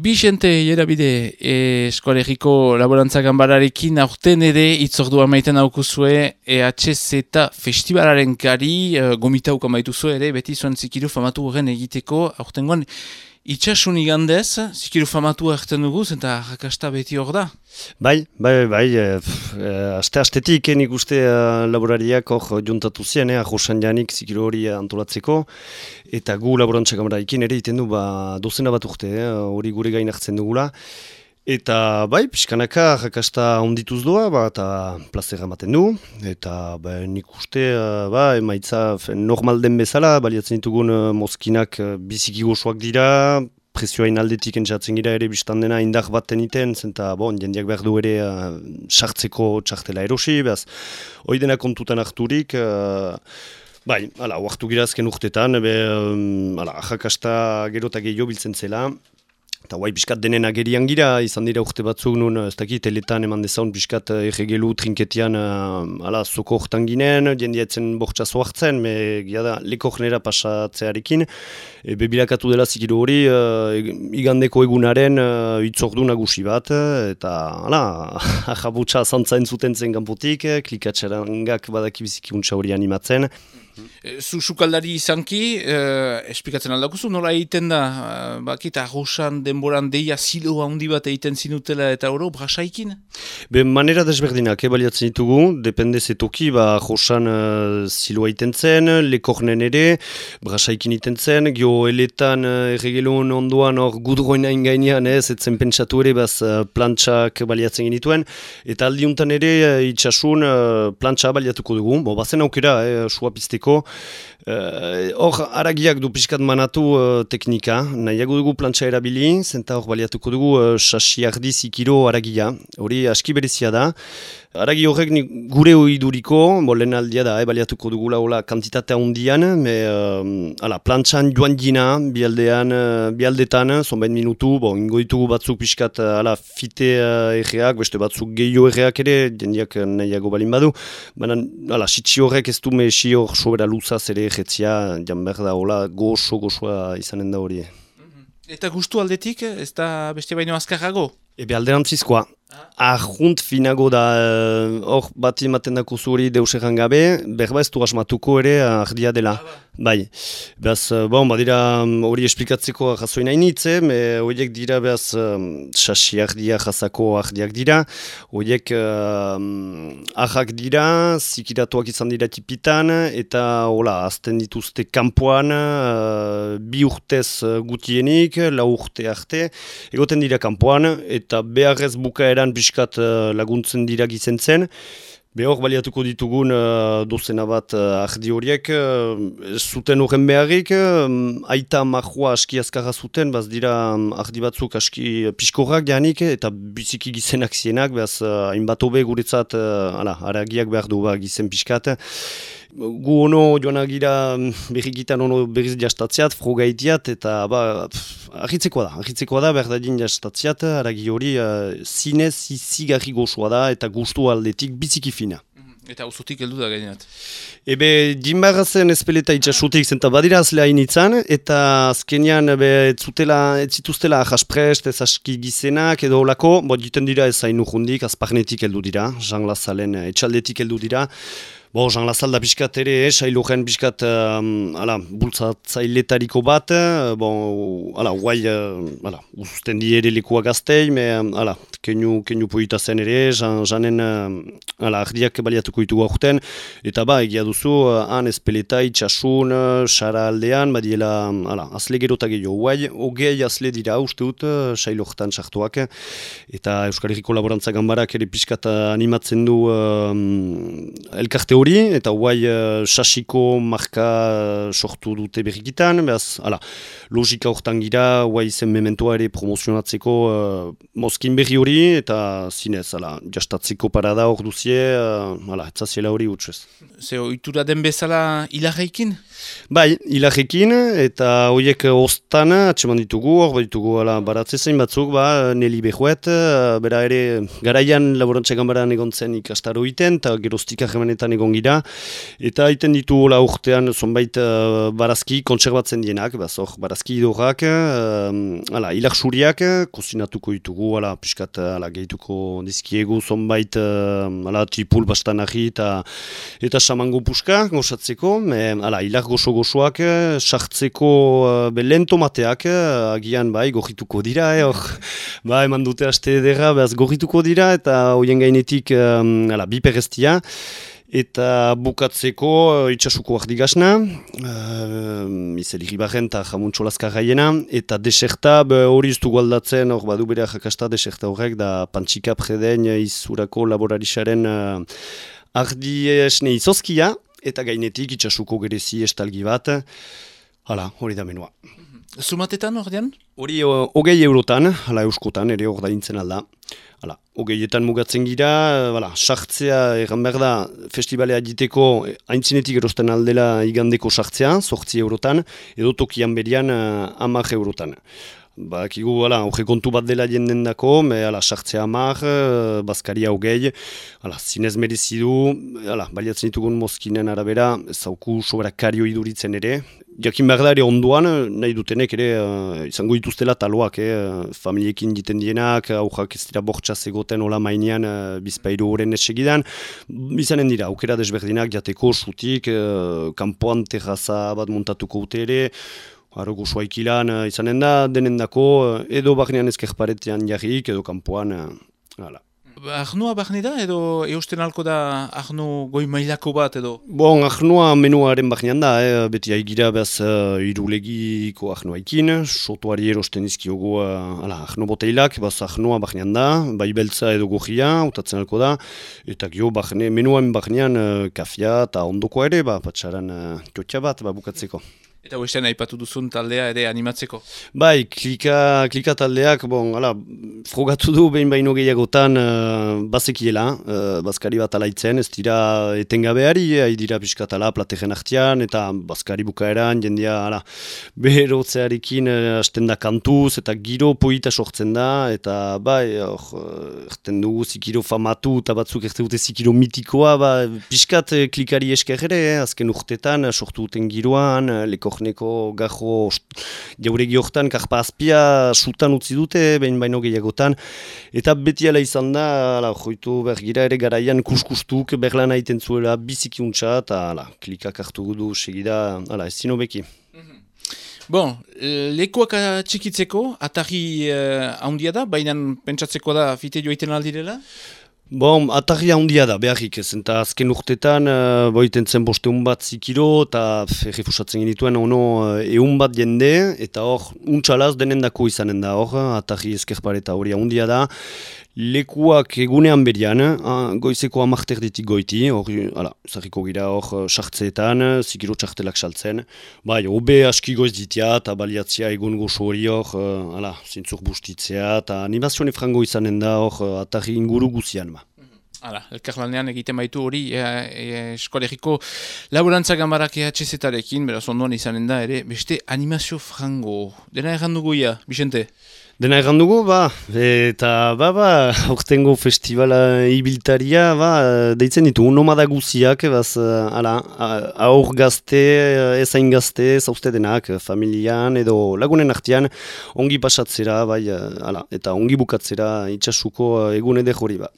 Bixente Ierabide eskolegiko laborantza ganbararekin aurten ere itzordua maiten aukuzue EHZ festivalaren kari uh, gomitauko maituzue ere beti zuen zikiru famatu horren egiteko aurten itxasun igandez zikiru famatu erten dugu zenta rakasta beti hor da? Bai, bai, bai, e, e, aste astetik nik uste uh, laborariak hor juntatu zien, eh, janik zikiru hori antolatzeko eta gu laborantza gambaraikin ere iten du ba, dozena bat urte, hori gure gain hartzen dugula Eta bai, pixkanaka jakasta ondituz doa, ba, eta plazera ematen du, eta ba, nik uste, uh, ba, emaitza normal den bezala, baliatzen ditugun uh, mozkinak uh, biziki gozoak dira, presioain aldetik entzatzen gira ere biztan dena indar bat teniten, zenta, bon, jendiak behar du ere sartzeko uh, txartela erosi, behaz, hoi dena kontutan harturik, uh, bai, ala, oartu gira azken urtetan, be, um, ala, jakasta gerotak gehiago biltzen zela, Eta guai biskat denen agerian gira, izan dira urte batzuk nun, ez dakit, teletan eman dezaun biskat erregelu trinketian uh, ala, zoko hortan ginen, diendiatzen bortza zoartzen, me gira da, leko nera pasatzearekin, e, bebilakatu dela zikiru hori, uh, igandeko egunaren uh, itzordu nagusi bat, eta ala, ahabutsa zantzain zuten zen gampotik, klikatxeran gak badakibiziki untsa hori animatzen, Eh, zu sukaldari izanki, eh, esplikatzen aldakuzu, nola egiten da, eh, bakit, arrosan denboran deia zilo handi bat egiten zinutela eta oro, brasaikin? Be, manera desberdinak, ebaliatzen ditugu, depende zetoki, ba, arrosan uh, ziloa egiten zen, lekornen ere, brasaikin egiten zen, gio eletan uh, erregelon ondoan hor gudroina ingainean, ez, etzen pentsatu ere, baz, uh, plantxak baliatzen genituen, eta aldiuntan ere, uh, itxasun, uh, plantxa baliatuko dugu, bo, bazen aukera, eh, sua pizteko, Eh, hor, uh, aragiak du pixkat manatu uh, teknika, nahiago dugu plantxa erabili, zenta hor baliatuko dugu uh, sasi ardiz ikiro aragia, hori aski berezia da. Aragi horrek gure oiduriko, bo lehen aldia da, eh, baliatuko dugu laula kantitatea hundian, me, uh, ala, plantxan joan gina, bialdean, uh, bialdetan, zonbain minutu, bo, ingo ditugu batzuk pixkat, ala, fite uh, erreak, beste batzuk gehiago erreak ere, jendiak nahiago balin badu, baina, ala, sitsi horrek ez du mesi hor sobera luzaz ere jetzia, jan behar da, hola, gozo, gozoa izanen da hori. Eta gustu aldetik, ez da beste baino azkarrago? Ebe alderantzizkoa. Ahunt finago da, eh, hor uh, bat ematen dako zuri deus gabe, berba ez du asmatuko ere ardia dela. Ah, ba. Bai, behaz, eh, bon, badira mm, hori esplikatzeko jasoin hainitze, horiek dira behaz sasi ardia jasako ardiak dira, horiek uh, ahak dira, zikiratuak izan dira tipitan, eta hola, azten dituzte kanpoan, uh, bi urtez gutienik, lau urte arte, egoten dira kanpoan, eta beharrez bukaera eran biskat uh, laguntzen dira gizen zen. Behor baliatuko ditugun uh, dozena bat uh, ardi horiek, uh, zuten horren beharrik, uh, aita mahua aski azkarra zuten, baz dira um, ardi batzuk aski piskorrak janik, eta biziki gizenak zienak, behaz hainbat uh, hobe guretzat, uh, ala, aragiak behar du ba, gizen piskat. Gu ono joan agira mm, berrikitan ono berriz jastatziat, froga itiat, eta ba, ahitzekoa da, ahitzekoa da, berdadin jastatziat, aragi hori uh, zinez izigarri gozoa da, eta gustu aldetik biziki fina. Mhm. Eta usutik heldu da gaineat. Ebe, dinbarrazen espeleta itxasutik zenta badira azlea initzan, eta azkenian ebe, etzutela, etzituztela jasprest, ez aski gizenak edo olako, bo, dira ez hain urrundik, azparnetik heldu dira, Jean Lazalen etxaldetik heldu dira, Bo, Jean Lazalda biskat ere, eh, sailoren biskat, um, ala, bultzatzailetariko bat, uh, bon, ala, guai, uh, ala, usten di ere lekua gaztei, me, ala, kenu, kenu poita zen ere, jan, janen, uh, ala, ardiak baliatuko ditu gaurten, eta ba, egia duzu, uh, han espeleta, itxasun, xara aldean, badiela, ala, azle gerota gehiago, guai, ogei azle dira, uste dut, uh, sailortan sartuak, eta Euskal Herriko Laborantza Gambarak ere piskat animatzen du uh, elkarte hori, eta guai uh, sasiko marka uh, sortu dute berrikitan, behaz, ala, logika hortan gira, guai zen mementoa ere promozionatzeko uh, mozkin berri hori, eta zinez, ala, jastatzeko parada hor duzie, uh, ala, etzaziela hori utxez. Zer, oitura den bezala hilarreikin? Bai, hilarrekin, eta horiek ostan, atseman ditugu, hor ditugu, ala, baratze zein batzuk, ba, neli behuet, bera ere, garaian laborantzakan baran egon zen ikastaro iten, eta gerostik ahemanetan egon egon gira, eta iten ditu hola urtean zonbait uh, barazki kontserbatzen dienak, bazor, barazki idorrak, uh, ala, hilar suriak, kozinatuko ditugu, ala, piskat, ala, gehituko dizkiegu zonbait, uh, ala, tipul bastan eta eta samango puska, gozatzeko, me, ala, hilar gozo-gozoak, sartzeko uh, belen tomateak, agian, bai, gorrituko dira, eh, or, bai, eman dute haste edera, behaz gorrituko dira, eta hoien gainetik, um, ala, biperestia, Eta bukatzeko uh, itxasuko ardigasna, uh, izeli ribarren eta jamuntxolazka gaiena, eta deserta hori iztu gualdatzen, hor badu bere jakasta deserta horrek, da pantxika preden izurako laborarisaren uh, ardi esne izozkia, eta gainetik itxasuko gerezi estalgi bat, hala, hori da menua. Zumatetan hor Hori hogei eurotan, hala euskotan, ere hor da alda. Hala, hogeietan mugatzen gira, hala, sartzea, egan behar da, festivalea diteko haintzinetik erosten aldela igandeko sartzea, sortzi eurotan, edo tokian berian uh, amak eurotan. Ba, kigu, hala, hoge kontu bat dela jenden dako, me, hala, sartzea amak, uh, bazkaria hogei, hala, zinez merezidu, hala, baliatzen ditugun mozkinen arabera, zauku sobera kario iduritzen ere, jakin behar da ere onduan, nahi dutenek ere uh, izango dituztela taloak, eh, familiekin diten dienak, aujak ez dira bortxaz egoten hola mainean uh, bizpairu horren esegidan. Izanen dira, aukera desberdinak jateko, sutik, uh, kanpoan terraza bat montatuko ute ere, Haro guzua ikilan uh, izanen da, denen dako, edo baknean ezkerparetean jarrik, edo kanpoan, uh, Ahnua bahne da edo eusten alko da ahnu goi mailako bat edo? Bon, ahnua menuaren bahnean da, eh? beti haigira behaz uh, irulegiko ahnua ikin, sotuari erosten izkiogu uh, ala, ahnu boteilak, behaz ahnua bahnean da, bai beltza edo gojia, utatzen alko da, eta gio bahne, menuaren bahnean uh, kafia eta ondoko ere, ba, patxaran uh, bat, ba, bukatzeko. Eta hoesten aipatu duzun taldea ere animatzeko? Bai, klika, klika taldeak, bon, ala, frogatu du behin baino gehiagotan uh, bazekiela, uh, bazkari bat alaitzen, ez dira etengabeari, hai dira piskatala plategen artian, eta bazkari bukaeran, jendia, ala, beherotzearekin uh, hasten da kantuz, eta giro poita sortzen da, eta bai, hor, erten dugu zikiro famatu, eta batzuk erte dute zikiro mitikoa, ba, piskat klikari esker ere, azken urtetan, sortu duten giroan, leko korneko gajo jauregi hortan, karpa azpia sutan utzi dute, behin baino gehiagotan, eta beti ala izan da, ala, joitu bergira ere garaian kuskustuk, berlan aiten zuela bizikiuntza, eta ala, klikak hartu gudu segida, ala, ez zino beki. Mhm. Bon, lekuak txikitzeko, atari uh, handia da, baina pentsatzeko da fite joiten aldirela? Bon, atarria handia da, beharrik ez, eta azken urtetan, uh, boiten zen boste bat zikiro, eta errefusatzen genituen ono uh, bat jende, eta hor, untxalaz denendako izanen da hor, atarri ezkerpareta hori handia da, lekuak egunean berian, uh, goizeko amarter ditik goiti, hori, ala, zarriko gira hor, sartzeetan, zikiro txartelak saltzen, bai, obe aski goiz ditia, eta baliatzea egun gozo hori hor, uh, ala, zintzuk bustitzea, eta animazione frango izanen da hor, atarri inguru guzian, ba. Hala, elkarlanean egiten baitu hori e, e, eskolegiko laborantza gambarak ehatxezetarekin, beraz ondoan izanen da ere, beste animazio frango. Dena errandugu ia, Bixente? Dena errandugu, ba, eta ba, ba, aurtengo festivala ibiltaria, ba, deitzen ditu, nomada guziak, baz, ala, aur gazte, ezain gazte, zauzte denak, familian edo lagunen artean, ongi pasatzera, bai, ala, eta ongi bukatzera itxasuko egun edek hori, ba.